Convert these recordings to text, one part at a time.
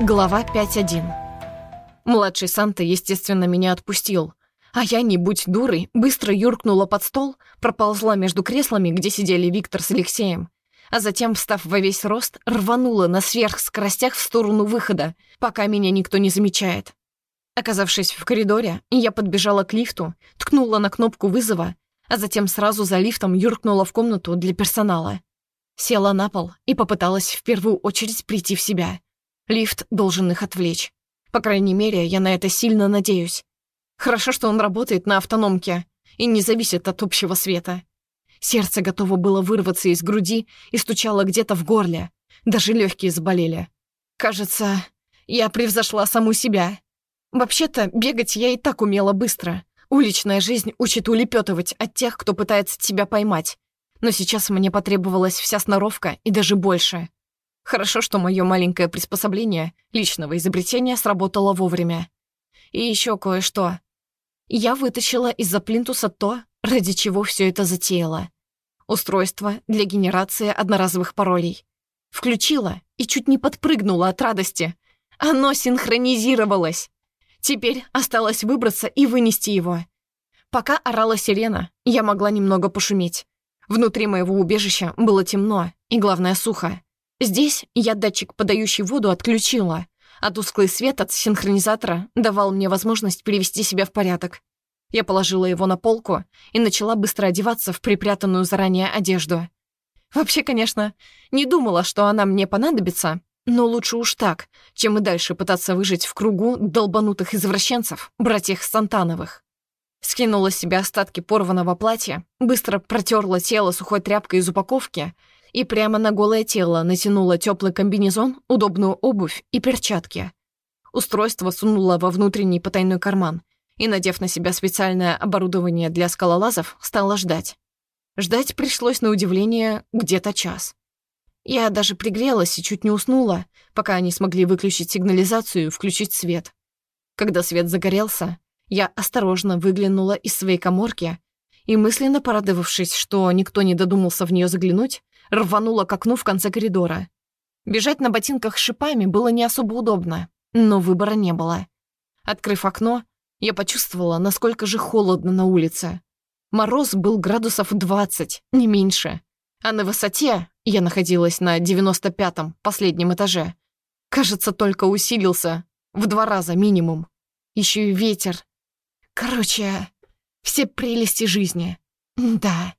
Глава 5.1 Младший Санта, естественно, меня отпустил. А я, не будь дурой, быстро юркнула под стол, проползла между креслами, где сидели Виктор с Алексеем, а затем, встав во весь рост, рванула на сверхскоростях в сторону выхода, пока меня никто не замечает. Оказавшись в коридоре, я подбежала к лифту, ткнула на кнопку вызова, а затем сразу за лифтом юркнула в комнату для персонала. Села на пол и попыталась в первую очередь прийти в себя. Лифт должен их отвлечь. По крайней мере, я на это сильно надеюсь. Хорошо, что он работает на автономке и не зависит от общего света. Сердце готово было вырваться из груди и стучало где-то в горле. Даже легкие заболели. Кажется, я превзошла саму себя. Вообще-то, бегать я и так умела быстро. Уличная жизнь учит улепетывать от тех, кто пытается тебя поймать. Но сейчас мне потребовалась вся сноровка и даже больше. Хорошо, что мое маленькое приспособление личного изобретения сработало вовремя. И еще кое-что. Я вытащила из-за плинтуса то, ради чего все это затеяла. Устройство для генерации одноразовых паролей. Включила и чуть не подпрыгнула от радости. Оно синхронизировалось. Теперь осталось выбраться и вынести его. Пока орала сирена, я могла немного пошуметь. Внутри моего убежища было темно и, главное, сухо. Здесь я датчик, подающий воду, отключила, а тусклый свет от синхронизатора давал мне возможность привести себя в порядок. Я положила его на полку и начала быстро одеваться в припрятанную заранее одежду. Вообще, конечно, не думала, что она мне понадобится, но лучше уж так, чем и дальше пытаться выжить в кругу долбанутых извращенцев, братьях Сантановых. Скинула с себя остатки порванного платья, быстро протерла тело сухой тряпкой из упаковки и прямо на голое тело натянула теплый комбинезон, удобную обувь и перчатки. Устройство сунула во внутренний потайной карман и, надев на себя специальное оборудование для скалолазов, стала ждать. Ждать пришлось, на удивление, где-то час. Я даже пригрелась и чуть не уснула, пока они смогли выключить сигнализацию и включить свет. Когда свет загорелся, я осторожно выглянула из своей коморки и, мысленно порадовавшись, что никто не додумался в нее заглянуть, рванула к окну в конце коридора. Бежать на ботинках с шипами было не особо удобно, но выбора не было. Открыв окно, я почувствовала, насколько же холодно на улице. Мороз был градусов 20, не меньше. А на высоте, я находилась на 95-м, последнем этаже, кажется, только усилился, в два раза минимум. Еще и ветер. Короче, все прелести жизни. Да,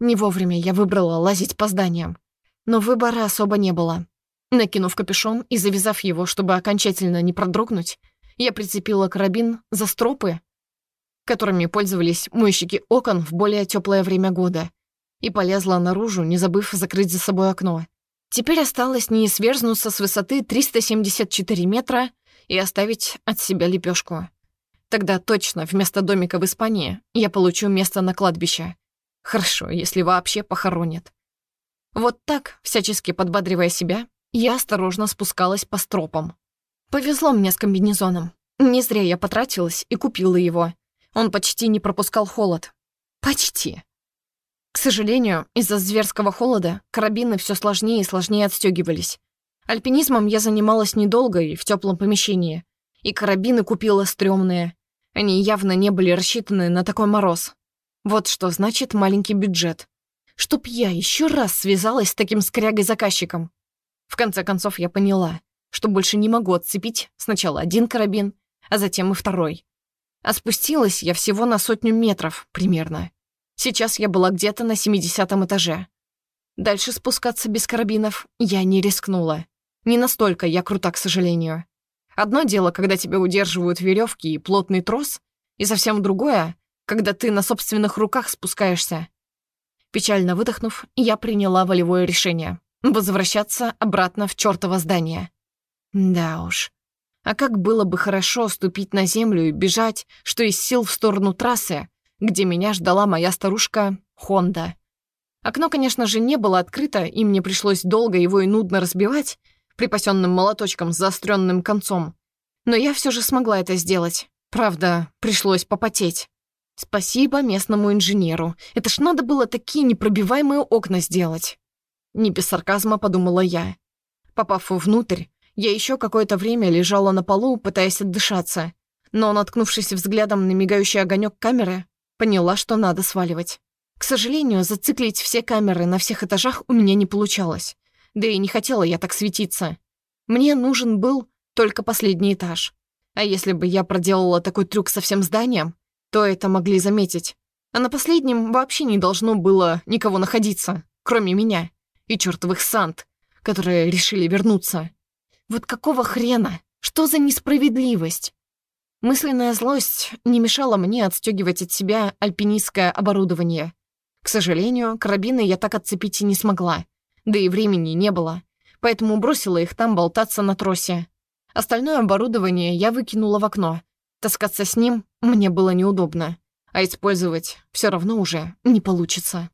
не вовремя я выбрала лазить по зданиям. Но выбора особо не было. Накинув капюшон и завязав его, чтобы окончательно не продрогнуть, я прицепила карабин за стропы, которыми пользовались мойщики окон в более теплое время года, и полезла наружу, не забыв закрыть за собой окно. Теперь осталось не сверзнуться с высоты 374 метра и оставить от себя лепешку. Тогда точно вместо домика в Испании я получу место на кладбище. Хорошо, если вообще похоронят. Вот так, всячески подбадривая себя, я осторожно спускалась по стропам. Повезло мне с комбинезоном. Не зря я потратилась и купила его. Он почти не пропускал холод. Почти. К сожалению, из-за зверского холода карабины все сложнее и сложнее отстегивались. Альпинизмом я занималась недолго и в теплом помещении. И карабины купила стрёмные. Они явно не были рассчитаны на такой мороз. Вот что значит маленький бюджет. Чтоб я еще раз связалась с таким скрягой-заказчиком. В конце концов, я поняла, что больше не могу отцепить сначала один карабин, а затем и второй. А спустилась я всего на сотню метров, примерно. Сейчас я была где-то на 70 этаже. Дальше спускаться без карабинов я не рискнула. Не настолько я крута, к сожалению. Одно дело, когда тебя удерживают веревки и плотный трос, и совсем другое, когда ты на собственных руках спускаешься. Печально выдохнув, я приняла волевое решение — возвращаться обратно в чёртово здание. Да уж. А как было бы хорошо ступить на землю и бежать, что из сил в сторону трассы, где меня ждала моя старушка Хонда. Окно, конечно же, не было открыто, и мне пришлось долго его и нудно разбивать, припасенным молоточком с заостренным концом. Но я все же смогла это сделать. Правда, пришлось попотеть. Спасибо местному инженеру. Это ж надо было такие непробиваемые окна сделать. Не без сарказма подумала я. Попав внутрь, Я еще какое-то время лежала на полу, пытаясь отдышаться, но, наткнувшись взглядом на мигающий огонек камеры, поняла, что надо сваливать. К сожалению, зациклить все камеры на всех этажах у меня не получалось. Да и не хотела я так светиться. Мне нужен был только последний этаж. А если бы я проделала такой трюк со всем зданием, то это могли заметить. А на последнем вообще не должно было никого находиться, кроме меня и чертовых сант, которые решили вернуться. Вот какого хрена? Что за несправедливость? Мысленная злость не мешала мне отстегивать от себя альпинистское оборудование. К сожалению, карабины я так отцепить и не смогла, да и времени не было, поэтому бросила их там болтаться на тросе. Остальное оборудование я выкинула в окно. Таскаться с ним мне было неудобно, а использовать все равно уже не получится.